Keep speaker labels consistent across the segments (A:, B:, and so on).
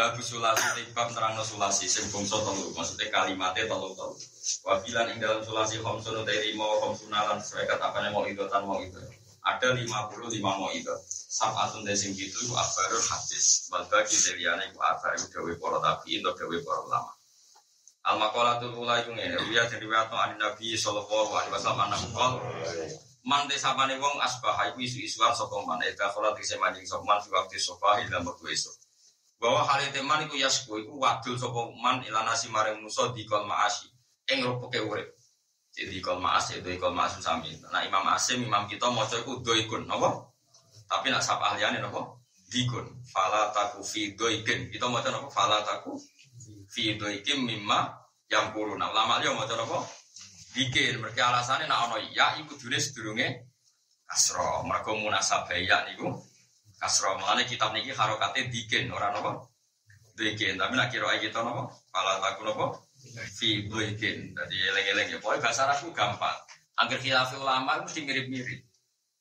A: Babu sulasi tibab nerangno sulasi sing bangsa telu maksudnya kalimatnya telu telu. Wabilan ing dalam sulasi khamsun utai lima khamsunalan sesuai kata apa mau itu tan mau itu. Ada lima puluh lima mau itu. Sabatun desing gitu itu abarul hadis. Bagi seriane itu abar itu dawe para tabi untuk dawe para ulama. Al maqalatul ula iku ngene, riya dari riwayat an Nabi sallallahu alaihi wasallam anak qol Man desapane wong asbah iku isu-isuan sapa man eta salat isi manjing sapa man fi waktu sofa. Bahwa hal teman iku yasku iku wadul sapa man ilanasi maring musa di kol maasi ing rupuke urip. Jadi kol maas itu kol maas sami. Nah Imam Asim Imam kita maca iku doikun napa? Tapi nak sapa ahliane napa? Dikun. Fala taku fi doikin. Kita maca napa? Fala taku fi doikim mimma yang kuruna. Ulama dia maca napa? Dikin. Mereka alasannya nak ono ya iku dune sedurunge kasro. Mereka munasabah ya niku kasro. Mulane kitab niki harokate dikin ora napa? Dikin. Tapi nak kira kita napa? Fala taku napa? fi doikin. Jadi eleng-eleng ya. Pokoknya bahasa Arabku gampang. Agar khilafi ulama mesti mirip-mirip.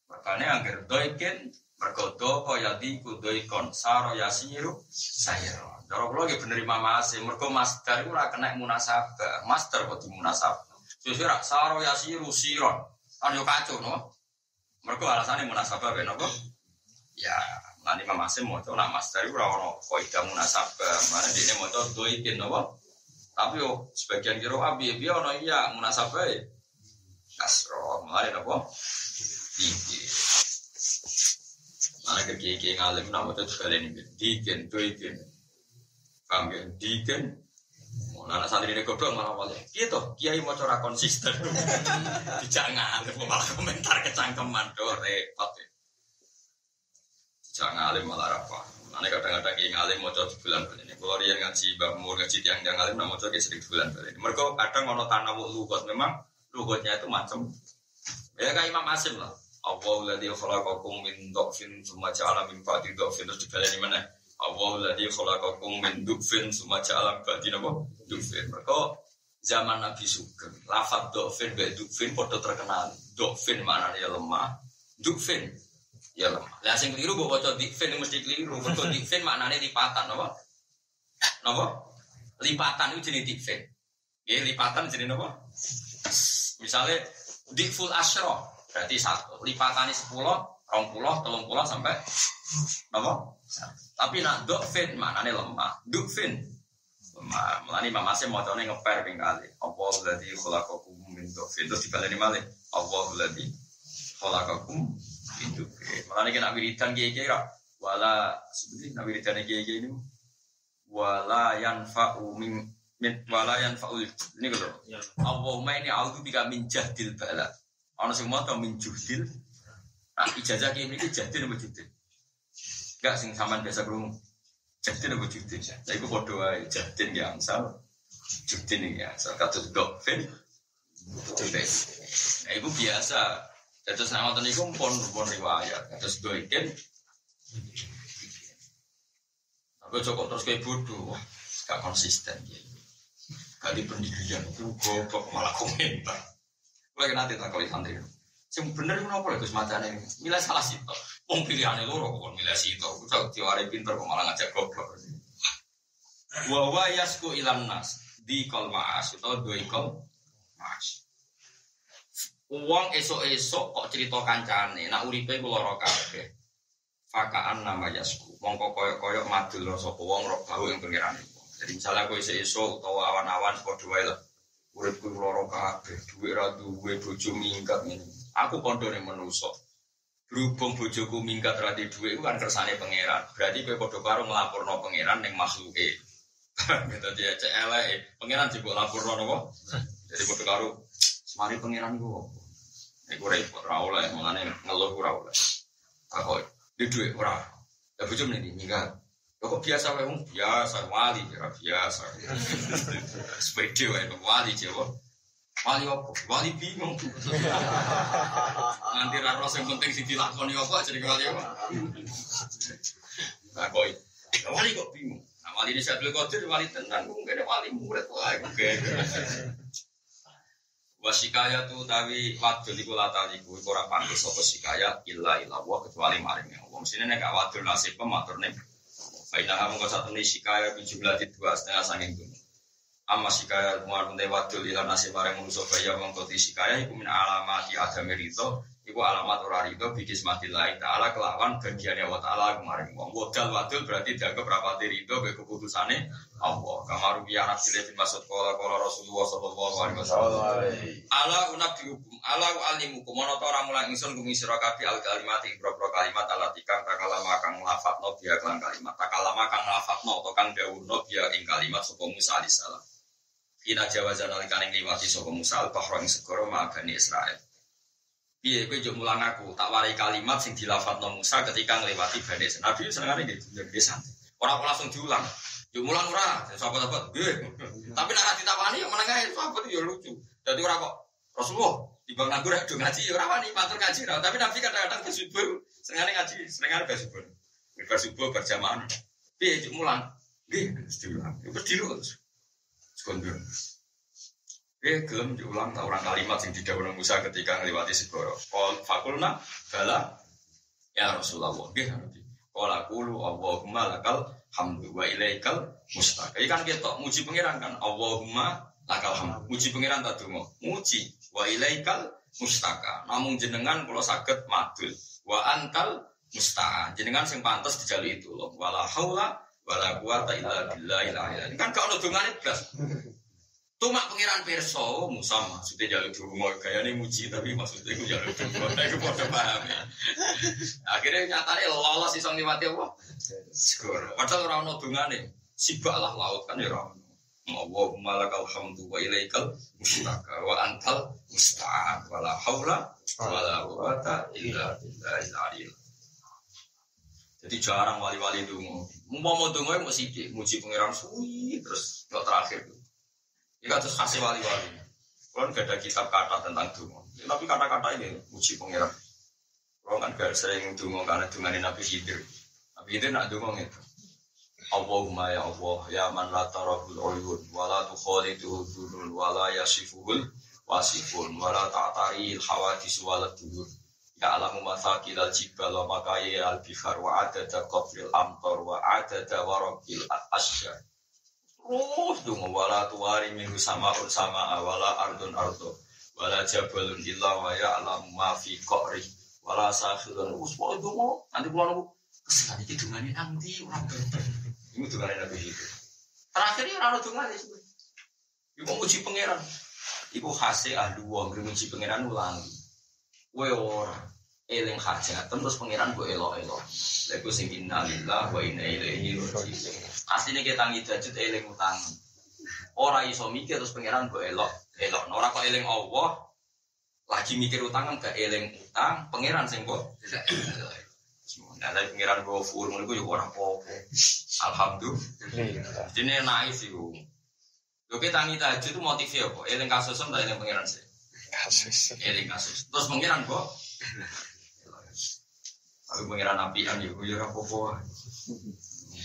A: Makanya agar doikin mergodo kaya diku doikon saro yasiru sayro. Cara kula nggih bener Imam Asim, mergo master ora kena munasabah. Master kok di munasabah. Sesuk rak saro yasiru siron. Yo kacau no. Mergo alasane munasabah ben apa? Ya, nanti Imam Asim mau nak master iku ora ono kaidah munasabah. Mana dene maca doikin napa? Tapi yo sebagian kira abi biar ono iya munasabah ya. Kasro, mulai napa? Iki. Mana ke kiai ngalim nama itu juga ini diken, doiken. Paham ya? Diken. Mau nana santri ini goblok malah malah. Gitu, kiai mau cara konsisten. Jangan ngalim malah komentar kecangkeman do repot. ya. Jangan ngalim malah apa? Mana kadang-kadang kiai ngalim mau coba bulan ini. Kalau dia ngaji bamur ngaji tiang tiang ngalim, mau coba sering bulan ini. Mereka kadang mau tanah lugot memang lugotnya itu macam. Ya kayak Imam Asim lah. Allah ladzi khalaqakum min dhafin tsumma ja'ala min ba'di dhafin terus dibaleni mana? Allah ladzi khalaqakum min dhafin tsumma ja'ala min ba'di napa? Dhafin. Mereka zaman Nabi Sugeng, lafaz dhafin be dhafin padha terkenal. Dhafin maknanya lemah, dhafin ya lemah. Lah sing keliru mbok waca dhafin mesti keliru. Mergo dhafin maknanya lipatan napa? Napa? Lipatan itu jenis dhafin. Ya lipatan jenis napa? Misalnya di full asyro berarti satu lipatannya sepuluh rong puluh telung puluh sampai apa tapi nak dokfin mana nih lemah dokfin lemah melani mama saya mau coba ngeper pinggali Allah lagi kholakokum min dokfin terus dibaleni malih Allah lagi kholakokum dokfin melani kena wiridan kiai wala sebenarnya nak wiridan kiai ini wala yanfa'u min min wala yanfa'ul ini gitu Allahumma ini a'udzu bika min jahdil bala Ono sing mau min juhdil. Nah, ijazah kiai ini jahdil apa juhdil? Enggak sing sampean biasa krungu. Jahdil apa juhdil? Lah iku padha wae jahdil ya amsal. Juhdil ya asal kata dokfin. Nah, itu biasa. Terus nama tadi pun pun riwayat. Terus doikin. Tapi cukup terus kayak bodoh. Gak konsisten. Kali pendirian itu goblok malah komentar. Lagi nanti tak kali santri. Sing bener itu apa semacam ini? Milih salah sih toh. Wong pilihannya loro kok sih toh. Udah tiwari pinter kok malah ngajak goblok. Wa wa ilan nas di kol maas atau dua kol maas. Uang esok-esok kok cerita kancane, nak uripe kula ora kabeh. Fakaan nama yasku. Mongko koyok-koyok madul rasa wong rok bau yang pengiran Jadi misalnya aku esok utawa awan-awan padha wae lah. uripku loro kabeh, duwe ra duwe bojo minggat ngene. Aku kondone menungso. Berhubung bojoku minggat ra duwe kan kersane pangeran. Berarti kowe padha karo nglaporno pangeran ning makhluke. Dadi ya cek eleke, pangeran jebok laporno napa? Jadi padha karo semari pangeran opo? Iku repot ra oleh, mengane ngeluh ora oleh. Takok, di duwe ora. Ya bojo mrene minggat. Kok biasa wae wong biasa wali ya biasa. Sepede wae wali Jawa. Wali apa? Wali bingung. Nanti ra rasa yang penting sing dilakoni apa jadi wali apa. Nah kok ya wali kok bingung. Nah wali ini Syaikhul Qadir wali tenan mungkin wali murid oke. Wasikaya tu tawi wadul iku lataliku iku ora pantes apa sikaya illa illa wa kecuali maring Allah. Mestine nek wadul nasib pematur ning Fainah kamu kau satu nih sikaya jumlah dua setengah sanging tuh. Amma sikaya muar pun wadul ilan nasi bareng musuh kaya mengkoti sikaya iku min alamati ada merito Iku alamat ora rido bidis matillahi ta'ala kelawan bagiannya wa ta'ala kemarin. Wong Wadal wadul berarti dianggap rapati rido be keputusane Allah. Kamaru biya nasile bin masud kola kola Rasulullah sallallahu alaihi wasallam. Ala unak dihukum Ala alimukum Mono to ora mulang ingsun kumi sira kabeh al kalimat ibro-bro kalimat ala tikang takalama kang lafadzno biya kelan kalimat takalama kang lafadzno to kang dawuhno biya ing kalimat sapa Musa alaihi salam Ina jawazan alikane liwati sapa Musa al-bahra ing segara Israel Iya, gue jauh mulang aku, tak warai kalimat sing no Musa ketika ngelewati Bani Nabi senengane gitu, jadi santai. Orang langsung diulang. Jauh mulang ora, sahabat-sahabat, Tapi nak ditawani yang menengah sahabat ya lucu. Jadi orang kok Rasulullah di bang nganggur ya ngaji, orang wani matur ngaji, tapi Nabi kadang-kadang bersubuh, senengane ngaji, senengane bersubuh. Bersubuh berjamaah. Jauh mulang. Gue diulang, itu diulang. Sekondur. Eh, gelem diulang tak orang kalimat yang tidak orang Musa ketika melewati segoro. Kol fakulna bala ya Rasulullah. Gih Nabi. Kol akulu Allahumma lakal hamdu wa ilaikal mustaq. Ikan kita muji pangeran kan. Allahumma lakal hamdu. Muji pangeran tak dungo. Muji wa ilaikal mustaka. Namun jenengan kalau sakit madul. Wa antal musta'a. Jenengan sing pantas dijalui itu loh. Wala haula wala quwata illa billah. Kan kau nudungan itu Tumak pengiran perso, Musa maksudnya jalur dungo, kayaknya muji tapi maksudnya itu jalur dungo, nah itu pada paham ya. Akhirnya nyatanya lolos isong mati apa? Skor. Padahal orang nodungane, sibak lah laut kan ya orang. Allahumma lakal hamdu wa ilaikal mustaka wa antal musta'an wa la hawla wa la quwata illa billahil aliyil. Jadi jarang wali-wali dungo. Mau mau dungo mau sidik, muji pengiran suwi terus terakhir. Ini terus kasih wali-wali. Kalau nggak ada kitab kata tentang dungo, tapi kata-kata ini uji pengiran. Kalau kan gak sering dungo karena dungan Nabi Khidir. Nabi Khidir nak dungo itu. Allahumma ya Allah ya man la tarahul uyun wa la tukhaliduhu dunun wa la yasifuhul wasifun wa la ta'tari hawadis wa la Ya alamu masakil al jibal wa makayi al bihar wa adada qabril amtar wa adada warakil asyar Terus dong wala tuwari minggu sama ur sama wala ardun ardo wala jabalun illa wa ya'lamu ma fi qari wala sakhirun uswa dong nanti pulang aku kesenani iki dungane nang ndi ora Iku dungane nabi itu. Terakhir ya ora dungane sih. Iku muji pangeran. Iku khase ahli wong muji pangeran ulangi. Kowe ora eling hajat terus pangeran gue elok-elok. Lagu sing innalillah wa inna ilaihi raji'un. Aslinya kita ngidajut eling utang. Orang iso mikir terus pangeran gue elok, elok. Orang kok eling Allah, lagi mikir utang kan gak eling utang, pangeran sing kok. Nah, tapi pangeran gue full, gue juga orang popo. Alhamdulillah. Jadi naik sih gue. Gue kita ngidajut itu motifnya apa? Eling kasus tak eling pangeran sih. Kasus. Eling kasus. Terus pangeran gue. Tapi pangeran api kan ya, gue juga popo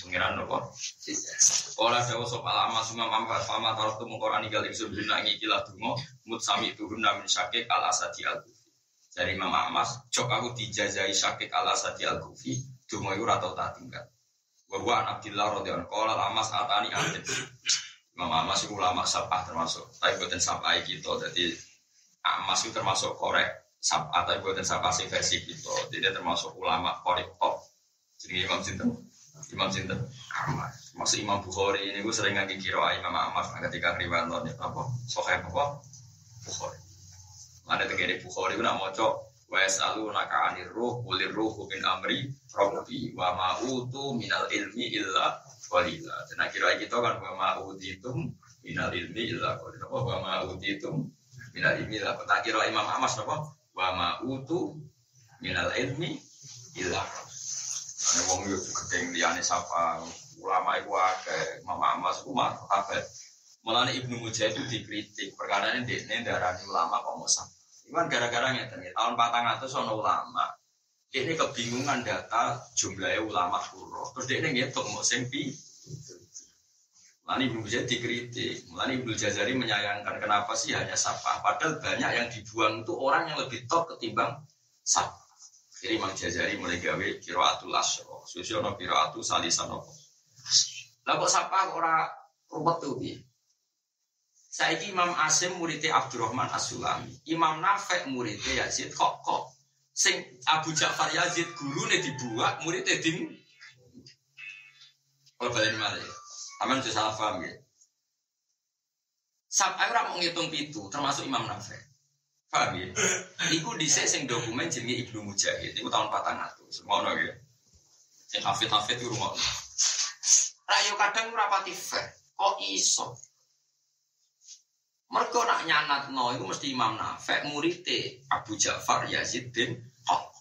A: pengiran nopo. Olah dawa sop alama sumam amfat fama tarot tu mengkoran igal ingsun bina ngikilah dungo mut sami turun namin syakik al asadi al kufi. Dari mama amas, cok aku dijazai syakik al asadi al kufi, dungo itu ratau tak tinggal. Bahwa Abdillah anhu lama saat ani adil. Mama amas itu ulama sapah termasuk, tapi buatan sapah gitu. Jadi amas itu termasuk korek sapah, tapi buatan sapah sih versi gitu. Jadi termasuk ulama korek top. Jadi Imam Sinten Imam Sinten Ahmad. Masuk Imam Bukhari ini gue sering ngaji kiro Imam Ahmad ketika riwayat apa Sohaib apa Bukhari. Ada tegere Bukhari gue nak cok wa yasalu naka anir ruh kulir ruh min amri rabbi wa ma utu minal ilmi illa qalila. Dan akhirnya kita kan wa ma utitum minal ilmi illa qalila. Wa ma utitum minal ilmi illa. Tak kira Imam Ahmad apa? Wa ma utu minal ilmi illa ini wong yo gedeng liyane sapa ulama iku akeh, mama mas ku mah kabeh. Mulane Ibnu Mujahid itu dikritik perkara ini dekne darani ulama kok sapa. Iku gara-gara ngeten tahun 400 ono ulama. Ini kebingungan data jumlahnya ulama kuro. Terus dia ngitung mau sempi. Mulane Ibnu Mujahid dikritik. Mulane Ibnu Jazari menyayangkan kenapa sih hanya sapa. Padahal banyak yang dibuang itu orang yang lebih top ketimbang sapa. Jadi Imam Jazari mulai gawe kiraatul asro. Susi ono kiraatul salisan apa? Lah kok sapa ora ruwet tuh piye? Saiki Imam Asim muridnya Abdurrahman As-Sulami. Imam Nafek muridnya Yazid kok kok. Sing Abu Ja'far Yazid gurune dibuat muridnya dim. Kalau balik malah ya. Aman itu salah paham ya. Sampai orang mau ngitung itu termasuk Imam Nafek. Paham ya? Iku di sing dokumen jenenge Ibnu Mujahid. Iku tahun 400. Ngono ya. Sing hafid-hafid itu rumah. Rayo kadang rapati fair. Kok iso? Mereka nak nyanat no, itu mesti Imam Nafek murite Abu Ja'far Yazid bin Haq.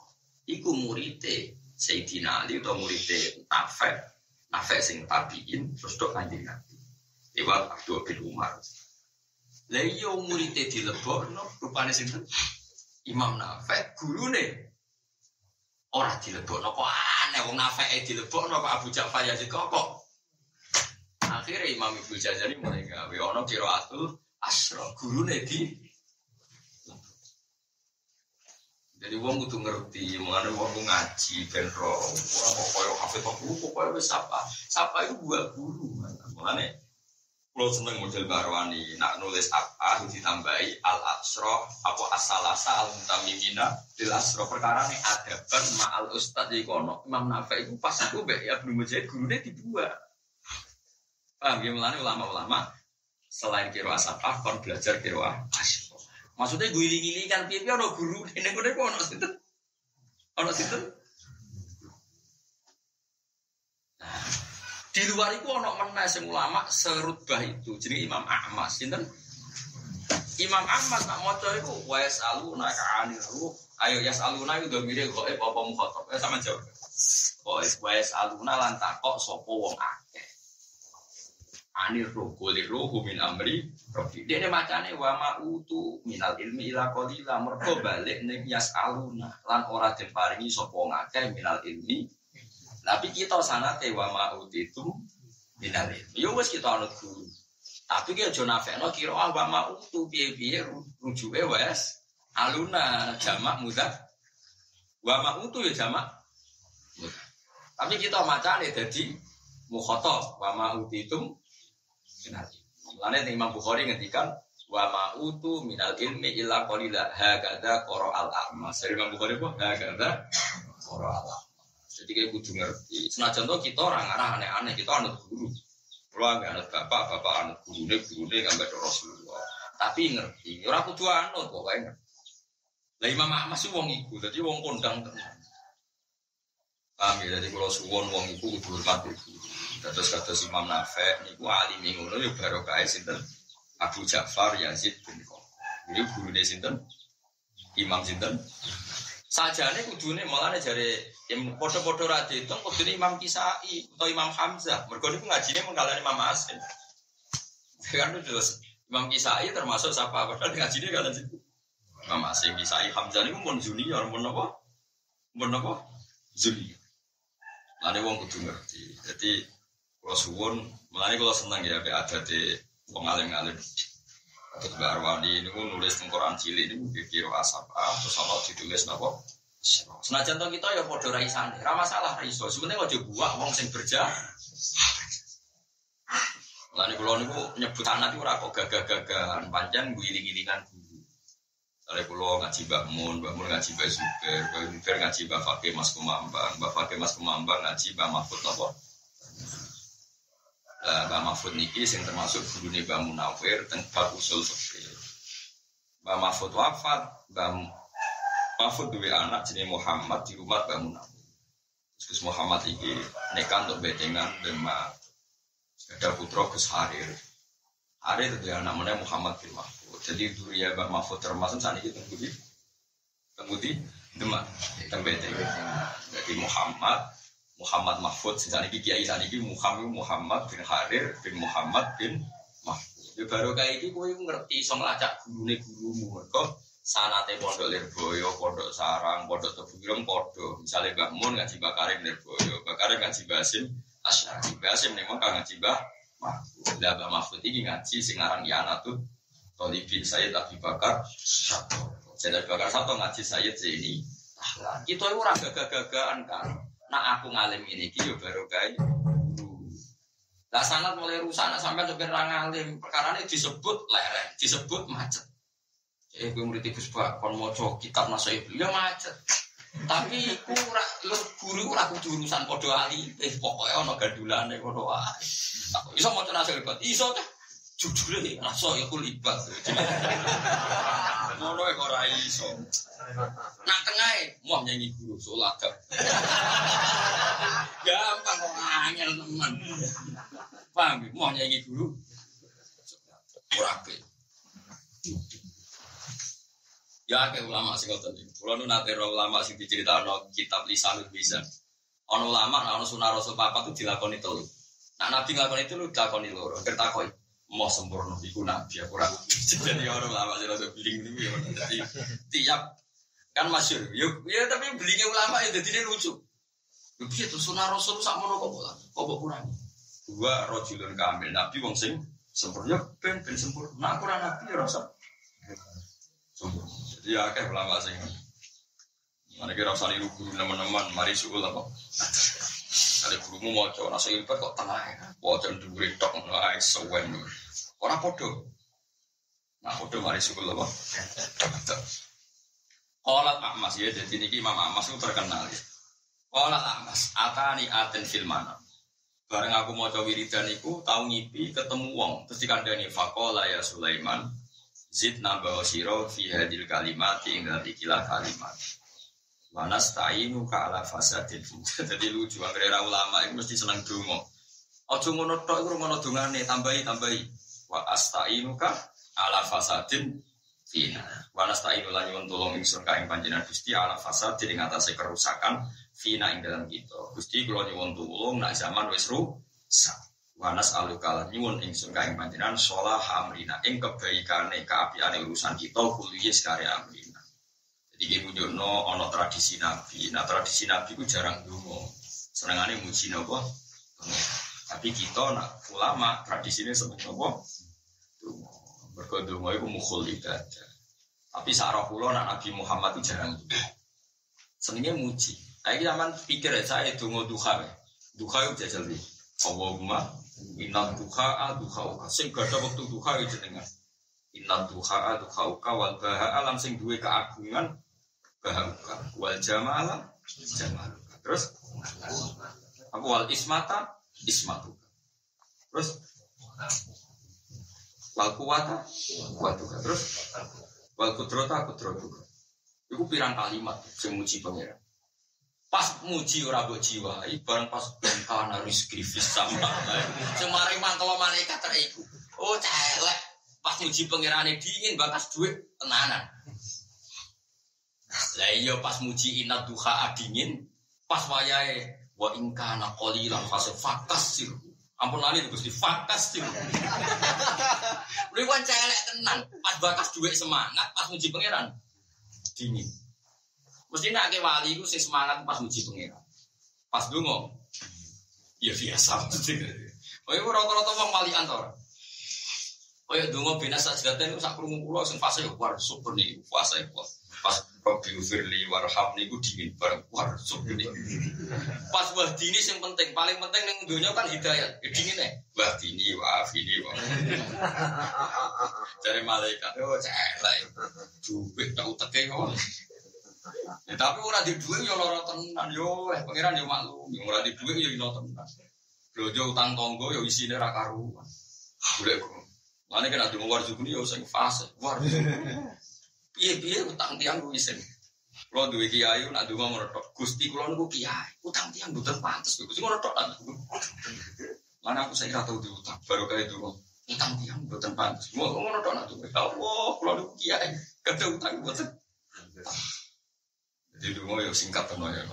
A: Iku murite Sayyidina Ali atau murite Nafek. Nafek sing tabiin terus dok kanjeng Nabi. Lewat Abdul bin Umar. Lah iya murite dilebokno rupane sinten? Imam Nafek gurune ora dilebokno kok aneh wong Nafek dilebokno kok Abu Ja'far Yazid kok. Akhirnya Imam Ibnu Jazari mulai gawe ono kiraatul asro guru di jadi wong kudu ngerti mengenai wong ngaji ben ro kok koyo hafid kok guru koyo wis sapa. Sapa itu buah guru mengenai kalau seneng model barwani nak nulis apa ditambahi al asro apa asal asal al mutamimina di asro perkara nih ada kan ma al ustad di kono. Imam nafa itu pas aku be ya belum jadi gurunya dibuat. Paham ya ulama-ulama? Selain kiro asapah kon belajar kiro asyik maksudnya gue iling kan piye ono guru ini gue kok ono situ. Ono situ. Di luar itu ono mana sing ulama serutbah itu jadi Imam Ahmad sinten? Imam Ahmad nak maca iku wa yasaluna ka anir ruh. Ayo yasaluna itu domire goib apa mukhatab. Ya sama jawab. Wa yasaluna lan takok sapa wong akeh anir golir roh min amri rofi dia macane wa ma'utu minal ilmi ila qalila. Mergo balik ning yas aluna. Lan ora den paringi sapa ngakeh minal ilmi. Tapi kita sanate wa ma'utitu minal ilmi. Yo wis kita anut guru. Tapi ki aja nafekno kira ah wa ma'utu piye-piye rujuke wes aluna jamak mudah. Wa ma'utu ya jamak tapi kita macane dadi mukhatab wa ma'utitum minal Mulane Imam Bukhari ngendikan wa ma'utu minal ilmi illa qalila hakadha qara al a'ma. Dari Imam Bukhari kok hakadha qara al a'ma. Jadi kayak kudu ngerti. Senajan to kita orang arah aneh-aneh, kita anut guru. Kalau nggak anut bapak, bapak anut guru gurune, gurune nggak Rasulullah. Tapi ngerti, orang kudu anut pokoknya ngerti. Lah Imam Ahmad sih wong iku, jadi wong kondang tenan. Paham ya, jadi kalau suwon wong iku kudu hormat guru. Terus kata Imam Nafek, niku alim ngono ya baru kaya sinten Abu Ja'far Yazid bin. Ini guru sinten Imam sinten. Sajane kudune malah jare podo-podo ra diitung kudune Imam Kisai atau Imam Hamzah. Mergo niku ngajine mengkalani Imam Asim. Kan jelas Imam Kisai termasuk siapa padahal ngajine kalian situ. Imam Asim Kisai Hamzah niku mun junior mun apa? Mun apa? Junior. Lane wong kudu ngerti. Jadi kalau suwon, melani kalau senang ya, ada di wong alim-alim. Terus Mbak Arwani ini nulis tengkoran cilik ini pikir asap ah, terus apa ditulis apa? Senajan to kita ya podo raisan, ramah salah raiso. Sebenarnya kalau buat wong sing berja. Lalu kalau niku nyebut anak itu rako gagah-gagahan panjang giling-gilingan guru. Kalau kalau ngaji Mbak Mun, Mbak Mun ngaji Mbak Zuber, Mbak Zuber ngaji Mbak Fakih Mas Kumambang, Mbak Fakih Mas Kumambang ngaji Mbak Mahfud apa? uh, Mbak Mahfud niki sing termasuk guru Mbak Munawir bab usul fikih. Mbak Mahfud wafat, Mbak Mahfud dua anak jenis Muhammad di rumah Mbak Munawir. Terus Muhammad iki nekan untuk bedengan dengan ada putra Gus Harir. Harir itu anak mana Muhammad bin Mahfud. Jadi ya Mbak Mahfud termasuk saat ini tunggu di tunggu di Demak, tembedengan. Jadi Muhammad Muhammad Mahfud sejak ini kiai saat ini Muhammad Muhammad bin Harir bin Muhammad bin Mahfud. Ya baru kayak ini gue ngerti so ngelacak guru nih gurumu kok sanate pondok Lirboyo, pondok Sarang, pondok Tebuireng, pondok misalnya Mbak Mun ngaji Mbak Karim Lirboyo, Mbak Karim ngaji Basim Asyari, Basim nih kan ngaji Mbak Mahfud. Lah Mbak Mahfud ini ngaji singarang Yana tuh Tolibin Sayyid Abi Bakar Sato. Sayyid Abi Bakar Sato ngaji Sayyid ini. Kita itu orang gagah-gagahan kan. Nah aku ngalim ini ki yo baru guru. Lah sanat mulai rusak, nak sampai sopir rangalim, perkara ini disebut lereng, disebut macet. Eh, gue murid Gus kon mau kitab masa itu, ya macet. Tapi ku ora guru ora kudu urusan padha ali, eh pokoke ana gandulane ngono wae. Iso maca nasil libat, iso teh. Jujure rasa ya ku libat. Ngono kok ora iso. Nak tengah mau nyanyi guru sholat. Gampang kok angel teman. Paham Mau nyanyi guru. Ora Ya ke ulama sing ngoten iki. Kula nu nate ulama sing diceritakno kitab Lisanul bisa. Ono ulama ana sunah Rasul papa tuh dilakoni telu. Nah Nabi nglakoni itu lu dilakoni loro. Kertakoi mau sempurna iku nabi aku ora. Jadi orang ulama sing rada biling niku ya. Jadi tiap kan masyur. Ya, ya tapi belinya ulama ya jadi lucu. Ya piye tuh sunah Rasul sak mono kok kok kurang. Dua rojulun kamil nabi wong sing sempurna ben ben sempurna. Nah aku nabi ya rasa jadi ya kayak ulama sing. Mana kira usah niru guru teman-teman, mari suul apa? Ada gurumu mau coba nasi ilfat kok tengah ya, wajah duri tok nggak sewen. Orang podo. Nah podo mari suul apa? Kolat Ahmas ya, jadi ini Imam Ahmas itu terkenal ya. Kolat Ahmas, atani aten filmana. Bareng aku mau coba wiridan iku, tahu ngipi ketemu wong, terus dikandani fakola ya Sulaiman, Zid nambah siro fi hadil kalimat tinggal ikilah kalimat. Wanas ta'inu ka ala fasadin Jadi lucu, akhirnya ulama itu mesti senang dungo. Ojo ngono tok iku ngono dungane tambahi tambahi. Wa asta'inu ka ala fasadin fina. Wa nasta'inu lan nyuwun tulung ingsun ka ing panjenengan Gusti ala fasadin ing atase kerusakan fina ing dalam kita. Gusti kula nyuwun tulung nak zaman wis rusak. Wanas alukalan nyuwun ingsun kaing panjenengan sholah amrina ing kebaikane keapiane urusan kita kuliah sekali amrina. Jadi kita no ono tradisi nabi. Nah tradisi nabi ku jarang dungo. Senengane muji nopo. Tapi kita nak ulama tradisinya seneng nopo. Dungo. Mergo dungo iku mukhul ibadah. Tapi sarah kula nak Nabi Muhammad itu jarang dungo. Senengnya muji. Ayo zaman pikir ya saya dungo duha. Duha itu jajal di. Allahumma Inna duha duha uka. Sing gada waktu duha itu jenengan. Inna duha duha uka wal baha alam sing duwe keagungan baha uka. Wal jamala jamaluka. Terus aku wal ismata ismatuka. Terus wal kuwata kuwatuka. Terus wal kudrota kudrotuka. Iku pirang kalimat sing muji pangeran. Pas muji ora mbok jiwa, bareng pas bengkana rizki sama. Semari mangkelo malaikat teriku. Oh celek. Pas muji pangerane dingin bakas duit tenanan. Lah iya pas muji inat duha dingin, pas wayahe wa ingkana qalilan fase fakas sir. Ampun lali Gusti fakas sir. Lu kan celek tenan, pas bakas duit semangat, pas muji pangeran dingin. Mesti nak ke wali itu sih semangat pas muji pengira. Pas dungo, ya biasa. Oh iya rata-rata bang wali antar. Oh iya dungo bina saat itu sak kerungu pulau sing fase war super nih fase Pas Robi Firli warham gue dingin bareng war super nih. Pas wah dini yang penting paling penting yang dunia kan hidayat. Ya, dingin nih. Wah dini wah ini wah. Dari malaikat. Oh celek. Duit tak. Ya, tapi ora di duit yo lara tenan yo eh pangeran yo maklum. Yo ora di duit yo ino tenan. Blojo utang tonggo yo isine ra karuan. Golek kok. Mane kena dungo war jukuni yo sing fase. War. Piye-piye utang tiang ku isin. Kulo duwe kiai nak donga ngono. Gusti kulo niku kiai. Utang tiang mboten pantes. Gusti ngono tok. Mana aku saya tau diutang baru kayak itu utang tiang mboten pantes. Ngono tok nak duwe. Allah, kulo niku kiai. Kada utang mboten. Jadi dulu ya singkat teman ya,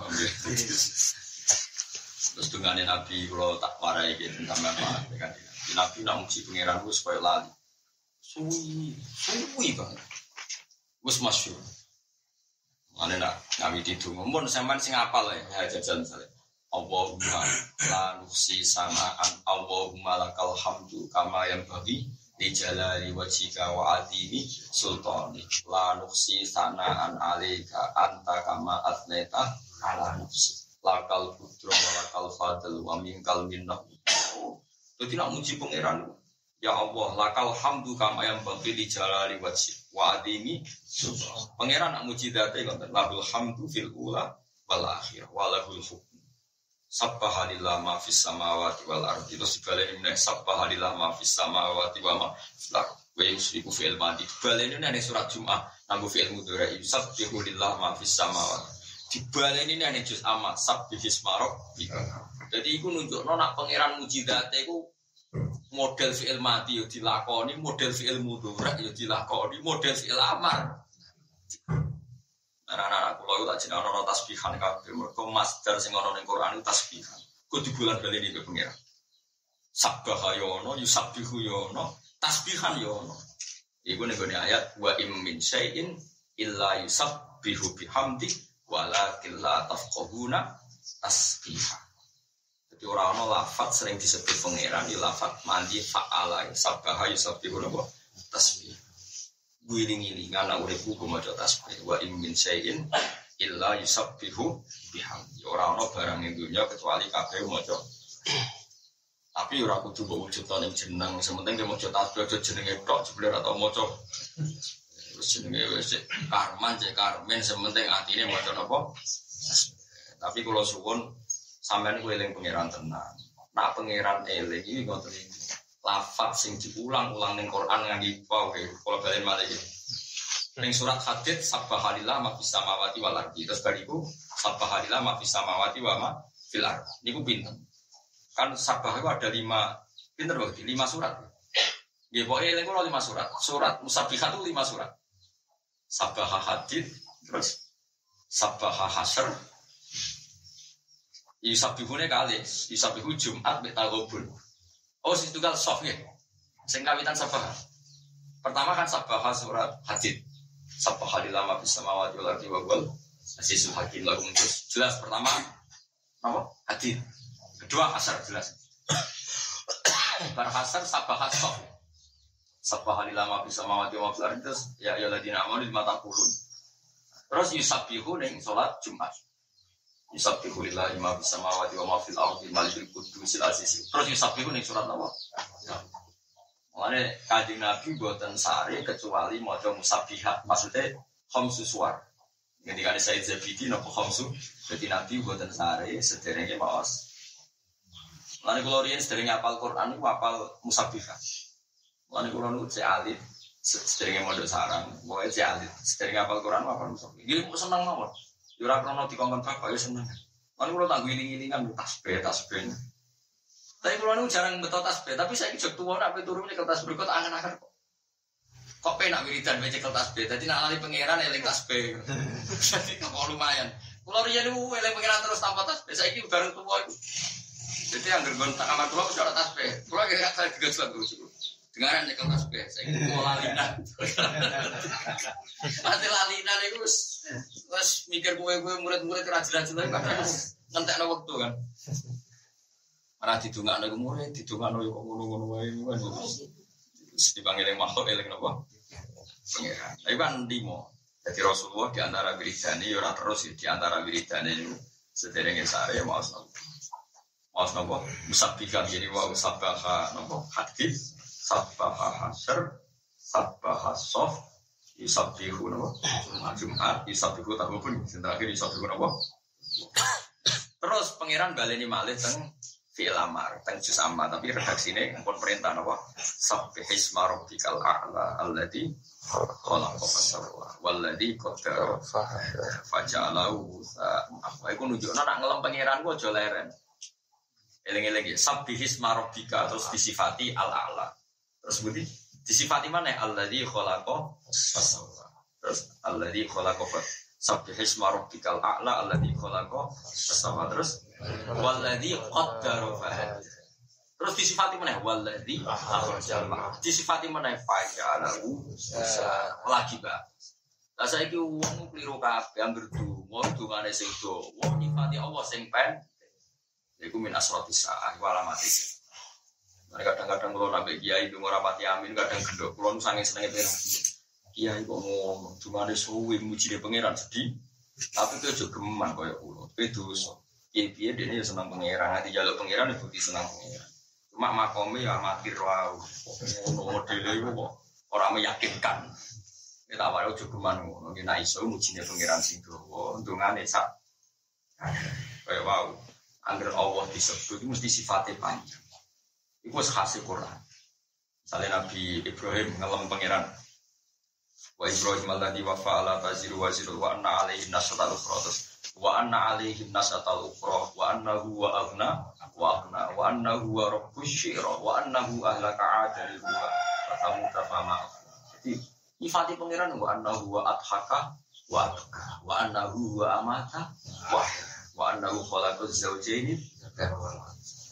A: Terus dengan Nabi kalau tak warai gitu tentang apa kan Nabi nak muji pangeran gue supaya lali. Suwi, suwi banget. Gue masyur. Mana nak kami di dungo, mun sampean sing apal ya, ya jajan misalnya. Allahumma la nuksi sanaan Allahumma lakal hamdu kama yang bagi di jalali wajika wa adimi sultani. La nuksi sanaan alika anta kama atneta ala nufsi lakal putro wa lakal fadl wa minkal minnah. Jadi nak muji pangeran. Ya Allah, lakal hamdu kama yang bagi di jalali wajib wa adimi Pangeran nak muji ngoten lahul hamdu fil ula wal akhir wa lahul hukm. Sabbaha lillah ma fis samawati wal ardi. Terus dibaleni meneh sabbaha lillah ma fis samawati wa ma fil ardi. Wa yusiku fi'il madi. Dibaleni nang surat Jumat nanggo fi'il mudhari. Yusabbihu lillah ma fis samawati. Dibaleni nang juz amat sabbihis marok. Jadi iku nunjukno nak pangeran muji date iku model fi'il mati yo dilakoni, model fi'il mudhari yo dilakoni, model fi'il. Anak-anak kula iku tak jenenge ana tasbihan kabeh. Mergo master sing ana ning Quran itu tasbihan. Kudu bulan bali iki pengira. Sabbaha yono, yusabbihu yono, tasbihan yono. Iku ning ayat wa im min syai'in illa yusabbihu bihamdi walakin la tafqahuna tasbiha. Jadi orang-orang lafat sering disebut pangeran di lafat mandi fa'ala sabbaha yusabbihu tasbih wiling-wilingan nak uripku ku maca tasbih wa in min syai'in illa yusabbihu bihamdi. Ora ana barang ing dunya kecuali kabeh maca. Tapi ora kudu mbok wujud ning jeneng, sementing dia maca tasbih aja jenenge tok atau maca. Wis jenenge wis karman cek karmen sementing atine maca napa? Tapi kalau suwun sampean kuwi eling pangeran tenang. Nak pangeran eling iki ngoten iki lafat sing diulang-ulang ning Quran nganggo wae kalau balen malih ning surat hadid sabbahalillah ma fis samawati wal ardi. Terus bariku sabbahalillah ma fis samawati wa ma fil ardi. Niku pinten? Kan sabbah itu ada lima pinter berarti lima surat. Nggih pokoke eling kula lima surat. Surat musabbihat itu lima surat. Sabbah hadid terus sabbah hasr. Yusabihune kali, Yusabihu Jumat betagobun. Oh, situ tunggal soft ya. Sing kawitan sabah. Pertama kan sabah surat hadid. Sabah di lama bisa mawati wal ardi wa wal asisul hakim lagu terus. Jelas pertama apa? Hadid. Kedua asar jelas. Berhasar sabah soft. Sabah di lama bisa mawati ardi terus ya ya ladina di mata kulun. Terus yusabihu ning salat Jumat. Yusabbihu lillahi ma fis samawati wa ma fil ardi malikul qudusil aziz. Terus yusabbihu ning surat apa? Mulane kanjeng Nabi buatan sare kecuali maca musabbihat. Maksudnya khamsu suwar. Ketika ada Said Zabidi nopo khamsu, jadi Nabi buatan sare sederenge maos. Mulane kula riyen sederenge apal Quran niku apal musabbihat. Mulane kula nu cek alit sederenge mondok sarang, pokoke cek alit. Sederenge apal Quran apal musabbihat. Iki seneng mawon. Yura krono dikongkon bapak ya seneng. Kan kalau tak giling-gilingan tasbih tasbih. Tapi kalau nu jarang betul tasbih, tapi saya jok tua nak turun ke tas berikut angan-angan kok. Kok penak wiridan baca tasbih, jadi nak lali pangeran eling tasbih. Jadi kok lumayan. Kalau dia nu eling pangeran terus tanpa saya ini bareng tua. Jadi yang gergon tak kamar tua sudah tasbih. Kalau kira saya juga sudah dulu. Dengaran nyekel tasbih, saya ini mau lalinan. Nanti lalinan itu terus mikir gue gue murid-murid rajin-rajin lagi kadang ngentek no waktu kan. Marah didungak no murid, didungak no kok ngono-ngono wae kan. Dipanggil yang makhluk eling nopo. Pengiran. Tapi kan limo. Jadi Rasulullah di antara wiridani, orang terus di antara wiridani itu sederhana sare mau nopo. Mau nopo. Musabbikan jadi wa musabbaha nopo hadis sabbaha hasr sabbaha sof yusabbihu napa? Jumat yusabbihu tahubun sing terakhir yusabbihu napa? Terus pangeran baleni malih teng fi'il amar teng juz amma. Tapi redaksine pun perintah napa? Sabbih isma rabbikal a'la alladzi khalaqa fasawwa walladzi qaddara faja'alahu apa iku nunjukno nak ngelem pangeran ku aja leren. Eling-eling ya sabbih isma rabbika terus disifati al-a'la Terus budi disifati mana? Alladzi khalaqa fasawwa. Terus alladzi khalaqa Sabbih isma rabbikal a'la alladzi khalaqa fasawwa. Terus walladzi qaddara fahad. Terus disifati mana? Walladzi akhrajal Disifati mana? Faja'alahu lagi ba. Lah saiki wong kliru kabeh anggere donga dongane sing do. Wong nyifati Allah sing pen. Iku min asratis sa'ah wa. Mereka kadang-kadang kalau nabi kiai itu ngurapati amin, kadang gendok. Kalau nusangin senengnya pengen kiai kok ngomong, cuma ada suwi muji dia pangeran sedih. Tapi itu juga geman kayak pulau. Itu. Kiai kiai dia ya senang pangeran, nanti jalur pangeran itu bukti senang pangeran. Cuma mak makome ya amatir. Ngono modele iku kok ora meyakinkan. Kita awal ojo geman ngono, nek iso mujine pangeran sing dawa, untungane sak kaya wau. Angger Allah disebut itu mesti sifatnya panjang. Itu khas Quran. Misalnya Nabi Ibrahim ngelem pangeran. Wa Ibrahim alladhi wafa ala taziru wa ziru wa anna alaihi nasatal ukhra wa anna alaihi nasatal ukhra wa annahu wa aghna wa aghna wa annahu wa rabbus syira wa annahu ahlaka adal wa fatamu tafama jadi nyifati pangeran wa annahu wa adhaka wa adhaka wa annahu wa amata wa wa annahu khalaqaz zawjaini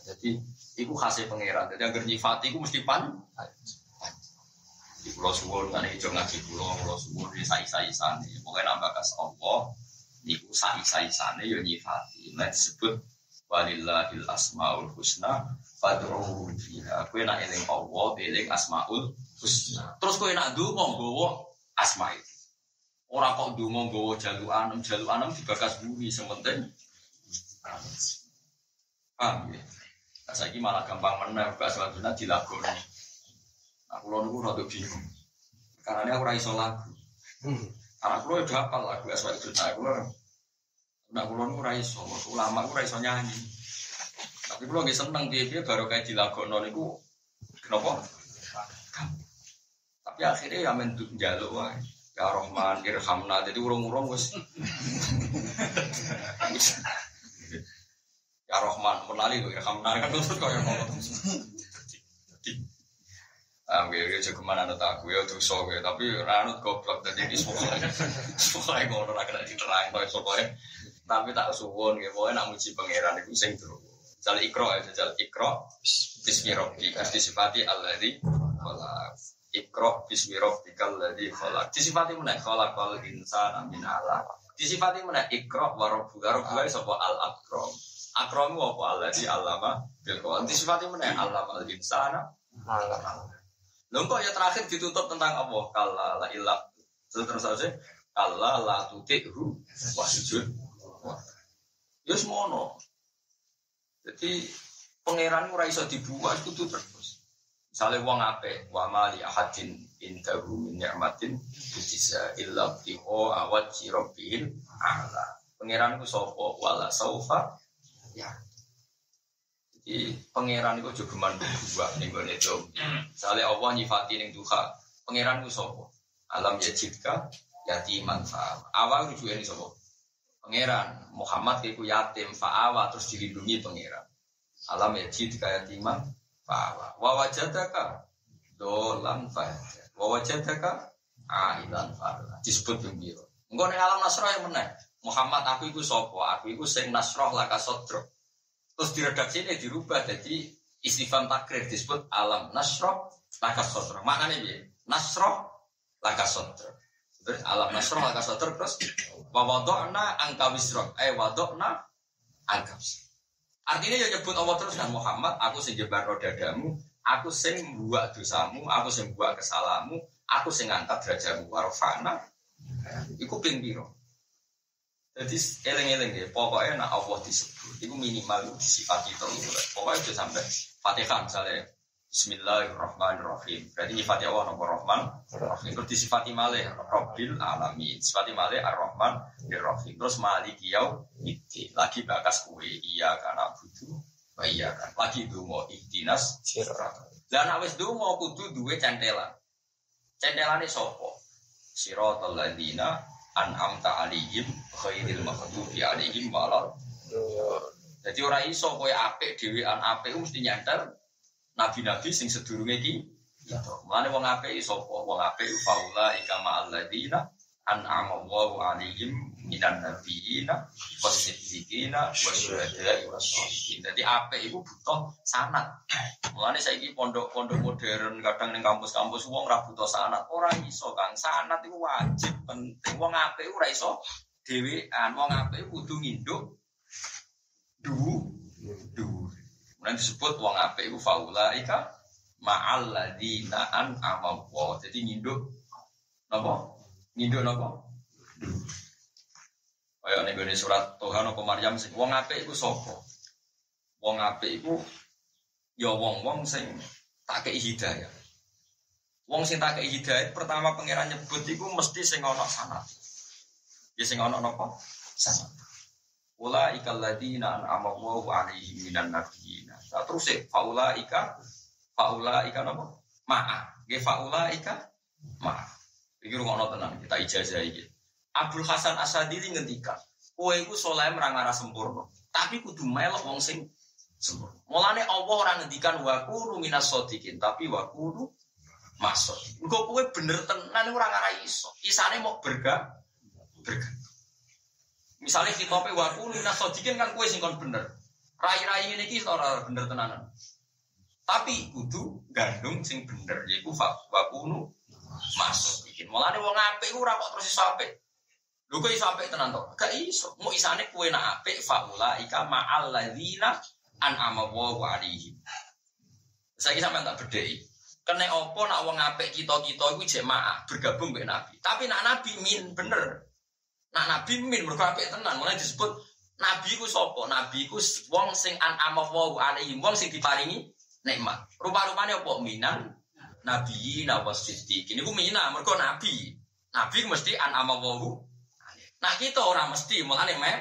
A: jadi iku khasnya pangeran. Jadi agar nyifati iku mesti pan. Di pulau suwon kan itu ngaji pulau pulau suwon di sai sai sana pokoknya nambah kas Allah niku sai sai sana yo nyifati. Nah disebut walillahil asmaul husna fad'uhu fiha. Kowe nak eling Allah eling asmaul husna. Terus kowe nak ndonga nggawa asma itu ora kok ndonga nggawa jalukan jalukan dibakas bumi sementing paham ya nah, saya malah gampang menang gak selanjutnya dilakoni Aku lo nunggu rada bingung. Karena ini aku raiso lagu. Karena aku lo udah hafal lagu itu nah aku lo. Nah aku lo nunggu raiso. Ulama aku raiso nyanyi. Tapi aku lagi seneng dia dia baru kayak di lagu non itu. Kenapa? Tapi akhirnya ya mentuk jaluk wae. Ya Rahman, Irhamna, jadi urung-urung wes. ya Rahman, menali loh Irhamna kan terus kau yang ngomong. Ah, gue gue cukup mana nut aku ya tuh so gue, tapi ranut goblok tadi di sekolah, sekolah ngono nak kena diterang, tapi sekolah tapi tak suwon gue, pokoknya nak muji pangeran itu sing terus. Jal ikro ya, jal ikro, bismi robbi, disifati alladhi kholak. Ikro bismi rabbikal ladzi kholak. Disifati mana kholak kal insan min ala. Disifati mana ikro warabbuka rabbuka sapa al akram. Akram apa alladzi allama bil qalam. Disifati mana allama al insana Lho kok ya terakhir ditutup tentang Allah. Kalla la ilah. Terus terus aja. Kalla la tuti'hu wasjud. Ya semono. Jadi pangeran ora iso dibuat itu terus. Misalnya wong ape, wa mali ahadin indahu min ni'matin bisa illa tiho awat rabbil ala. Pangeran ku sapa wala saufa ya. Jadi pangeran itu juga man dua nih gue itu. Misalnya Allah nyifati nih duha, pangeran itu sopo. Alam yajidka yatiman fa'awa. Awal rujuk ini sopo. Pangeran Muhammad itu yatim fa'awa terus dilindungi pangeran. Alam yajidka yatiman fa'awa. Wawajadaka dolan fa'awa. Wawajadaka ailan fa'awa. Disebut gembira. Enggak nih alam nasroh yang menang. Muhammad aku itu sopo. Aku itu sing nasroh laka sodro. Terus di redaksi ini dirubah jadi istifam takrir disebut alam nasroh laka sotro. Maknanya dia nasroh laka sotro. Terus alam nasroh laka sotro terus wawadokna angka wisrok. Eh wadokna angka Artinya ya nyebut Allah terus kan Muhammad, aku sing jebar rodadamu, aku sing buat dosamu, aku sing buat kesalamu, aku sing ngangkat derajatmu warfana. Iku ping biro. Jadi eleng-eleng ya, pokoknya nak Allah disebut, itu minimal disifati terus. Pokoknya itu sampai Fatihah misalnya, Bismillahirrahmanirrahim. Berarti nyifati Allah nama Rahman, Rahim. Terus disifati malih Rabbil Alamin. Sifati malih Ar-Rahman, Ar-Rahim. Terus maliki yau, itu lagi bakas kue iya karena butuh, iya kan. Lagi dungo ihtinas sirat. Dan awes dungo kudu duwe centelan. Centelane sopo. Siratal ladina an'amta alihim khairil maghdubi alihim walal jadi orang iso kowe apik dhewean apik mesti nyantar nabi-nabi sing sedurunge iki. Gitu. Mulane wong apik iso wong apik faula ikama alladzina an'ama Allahu alaihim minan nabiyina wasiddiqina wasyuhada'i wassalihin. Dadi apik iku butuh sanad. Mulane saiki pondok-pondok modern kadang ning kampus-kampus wong ora butuh sanad. Ora iso Kang, sanad iku wajib penting. Wong apik ora iso dhewean. Wong apik kudu nginduk du du. Kemudian disebut wong apik iku faulaika ma'al ladzina an'ama Allah. Jadi nginduk napa? Nginduk napa? Kaya ning gone surat Tuhan apa Maryam sing wong apik iku sapa? Wong apik iku ya wong-wong sing tak kei hidayah. Wong sing tak kei hidayah pertama pangeran nyebut iku mesti sing ana sanad. Ya sing ana napa? Sanad. Ula ikal ladina an'ama Allahu minan nabiyina. Nah, terus ya faula ika faula ika napa? Ma'a. Nggih faula ika ma'a. Iki rungokno tenan kita ijazah iki. Abdul Hasan Asadili ngendika, kowe iku saleh merang arah sempurna, tapi kudu melok wong sing sempurna. Mulane Allah ora ngendikan wa kunu minas sadiqin, tapi wa kunu masuk. Engko kowe bener tenan ora ngarah iso. Isane mau berga berga. Misalnya kita pe wa kunu minas sadiqin kan kowe sing kon bener. Rai-rai ini iki ora bener tenanan. Tapi kudu gandung sing bener yaiku wa kunu masuk. Bikin mulane wong apik kok terus iso apik. Lho kok iso tenan to? Gak iso. Mau isane kue nak apik faula ika ma'al ladzina an'ama Allahu alaihim. Saiki sampean tak bedheki. Kene opo nak wong apik kita-kita iku jemaah bergabung mbek Nabi. Tapi nak Nabi min bener. Nak Nabi min mergo tenan. Mulai disebut Nabi ku sapa? Nabi ku wong sing an'ama Allahu alaihim, wong sing diparingi nikmat. Rupa-rupane opo minan nabi nawas siddiqin. Iku mina mergo nabi. Nabi mesti an'ama Allahu Nah kita orang mesti mulane me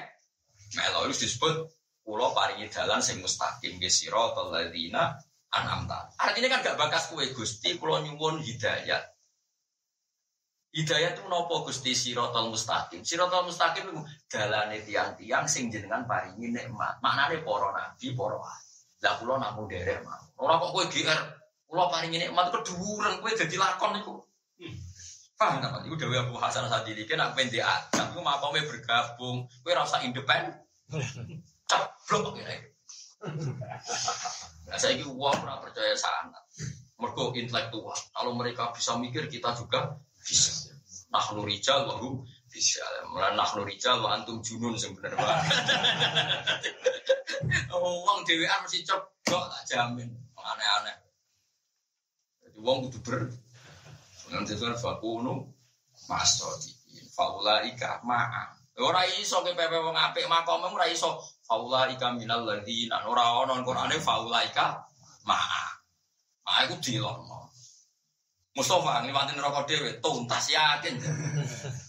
A: melo disebut pulau paringi jalan sing mustaqim ge siratal ladzina an'amta. Artinya kan gak bakas kue Gusti pulau nyuwun hidayat. Hidayat itu nopo Gusti siratal mustaqim. Siratal mustaqim itu dalane tiang-tiang sing jenengan paringi nikmat. Maknane para nabi, para Lah kula namu derek mah. Ora kok kowe GR. Kula paringi nikmat keduren kowe dadi lakon iku. Hmm. Paham tak? Iku Dewi Abu Hasan Sadili kan aku pengen diajak, aku mau bergabung, kue rasa independen, ceblok kira Nah, saya ini uang pernah percaya sangat, mereka intelektual. Kalau mereka bisa mikir, kita juga bisa. Nah, nurijal, wahu bisa. Malah nah nurijal, wa antum junun sebenarnya. Uang Dewi mesti ceblok, tak jamin. Aneh-aneh. Uang butuh ber Nanti itu fakunu masodikin. Faula ika ma'a. Ora iso ke pepe wong apik makom ora iso. Faula ika minal ladina. Ora ono Qur'ane faula ika ma'a. Ma'a iku dilono. Mustafa ngliwati neraka dhewe tuntas yakin.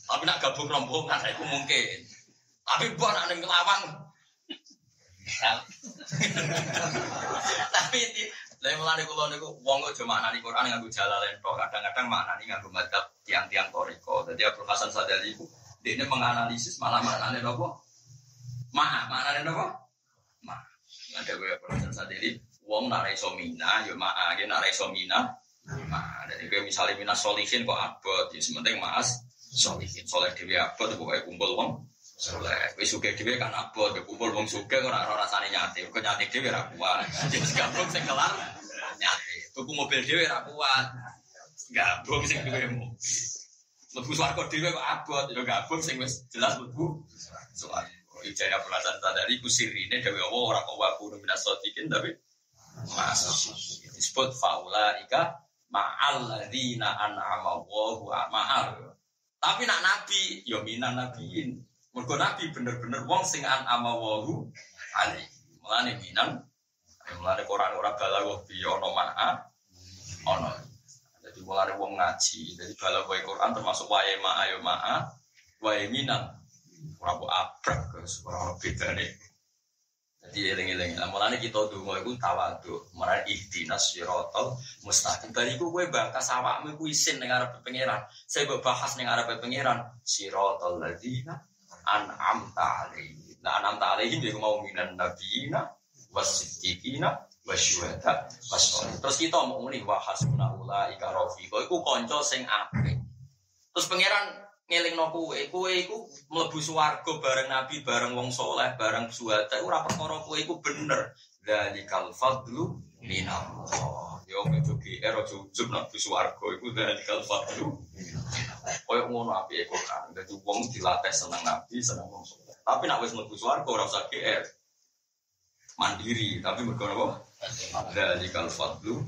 A: Tapi nak gabung rombongan iku mungkin. Tapi mbok nak ning kelawang. Tapi lah mulane kula niku wong aja maknani Quran nganggo jalalain tok. Kadang-kadang maknani nganggo madzhab tiang-tiang toriko. Jadi Abdul Hasan Sadali iku dia menganalisis malah maknane napa? Ma, maknane napa? Ma. Ada gue Abdul Hasan Sadali wong nak iso mina yo ma, ge nak iso mina. Ma, jadi gue misalnya mina solihin kok abot, ya sementing mas solihin. Soleh dewi abot pokoknya kumpul wong soleh. Wis suge dhewe kan abot, ya kumpul wong suge ora ora rasane nyate. Kok nyate dhewe ora kuat. Jadi gabung sing kelar nyate. Tuku mobil dhewe ora kuat. Gabung sing duwe mobil. Lebu swarga dhewe kok abot, ya gabung sing wis jelas lebu swarga. Ijaya perasaan tadari ku sirine dewe Allah ora kok wabu minas sotikin tapi masuk disebut faula ika ma'al ladzina an'ama Allahu ma'al. Tapi nak nabi, yo minan nabiin. Mergo Nabi bener-bener wong sing an amawahu ali. Mulane minan mulane Quran ora balaghah bi ono ma'a ono. Jadi mulane wong ngaji, jadi balaghah Quran termasuk wae ma'a yo ma'a, wae minan. Ora kok abrak ora bedane. Jadi eling-eling. Mulane kita donga iku tawadhu, marang ihdinas siratal mustaqim. Bariku kowe bakas awakmu ku isin ning arep pangeran. Saya bahas ning arep pangeran siratal ladzina an'amta alaihim. Nah an'amta alaihim ya mau minan nabiyina wasiddiqina wasyuhada wasolih. Terus kita mau muni wa hasbuna ulaika rafiqa iku kanca sing apik. Terus pangeran ngelingno kowe, kowe iku mlebu swarga bareng nabi, bareng wong soleh, bareng suhada ora perkara kowe iku bener. Dzalikal fadlu minallah. Yo metu GR aja ujub nak swarga iku dzalikal fadlu Koyok ngono api eko kan. Jadi wong dilatih seneng nabi, seneng wong. Tapi nak wis mlebu swarga ora usah GR. Mandiri, tapi mergo apa? Ada di kalfatlu